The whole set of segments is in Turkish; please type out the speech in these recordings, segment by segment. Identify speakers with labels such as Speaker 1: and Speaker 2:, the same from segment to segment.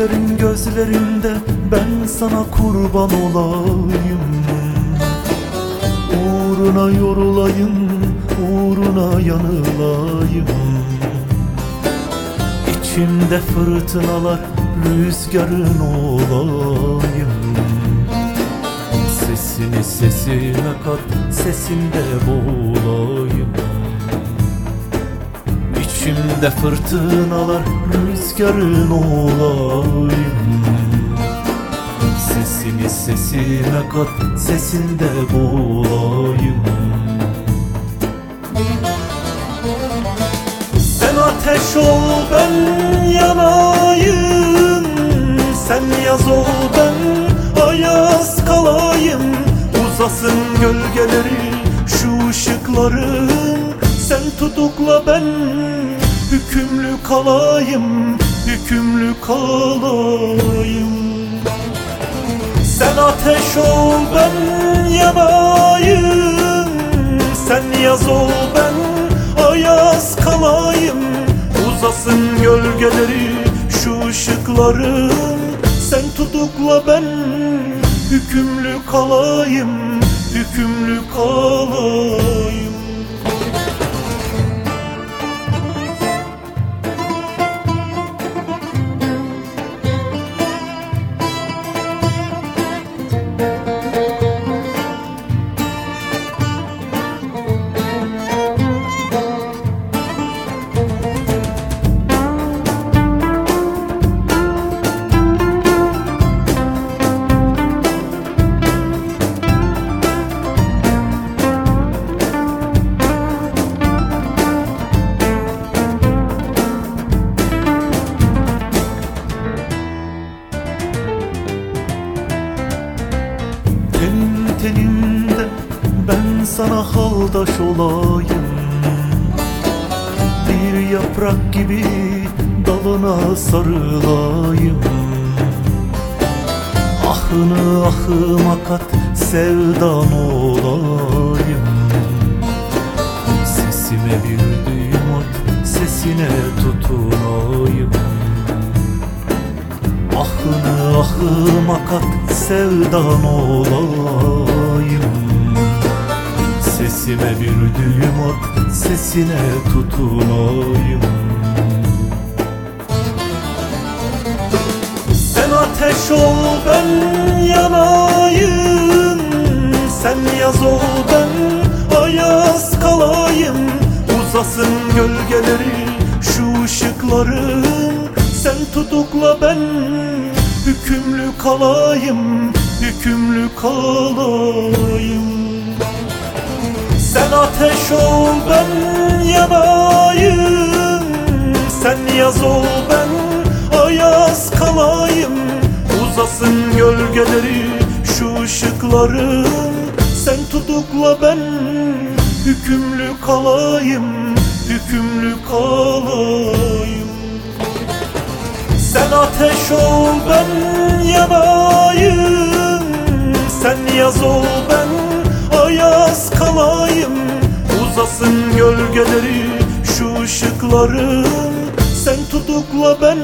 Speaker 1: senin gözlerinde ben sana kurban olayım Uğruna yorulayım, uğruna yanılayım. İçimde fırtınalar, rüzgarın olayım. Sesini sesime kat, sesinde boğulayım İçimde fırtınalar, rüzgarın olayım sesime kat, sesinde boğulayım. Sen ateş ol, ben yanayım. Sen yaz ol, ben ayaz kalayım. Uzasın gölgeleri, şu ışıkların. Sen tutukla, ben hükümlü kalayım Hükümlü kalayım Sen ateş ol, ben yanayım Sen yaz ol, ben ayaz kalayım. Uzasın gölgeleri şu ışıkların Sen tutukla ben hükümlü kalayım. Hükümlü kalayım tenimde ben sana haldaş olayım. Bir yaprak gibi dalına sarılayım. Ahını ahıma kat sevdan olayım. Sesime bir düğüm at sesine ahıma kat sevdan olayım. Sesime bir düğüm at sesine tutunayım. Sen ateş ol ben yanayım. Sen yaz ol ben ayaz kalayım. Uzasın gölgeleri şu ışıkların. Sen tutukla ben kalayım Hükümlü kalayım. Sen ateş ol ben yanayım. Sen yaz ol ben ayaz kalayım. Uzasın gölgeleri şu ışıkların. Sen tutukla ben hükümlü kalayım Hükümlü kalayım. Sen ateş ol ben Sen yaz ol ben ayaz kalayım. Uzasın gölgeleri şu ışıkların Sen tutukla ben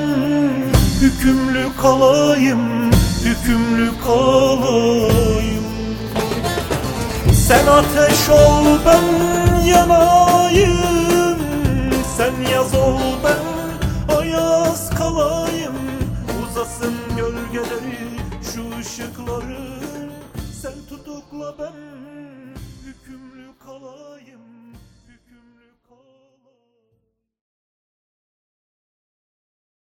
Speaker 1: hükümlü kalayım. Hükümlü kalayım. Sen ateş ol ben yanayım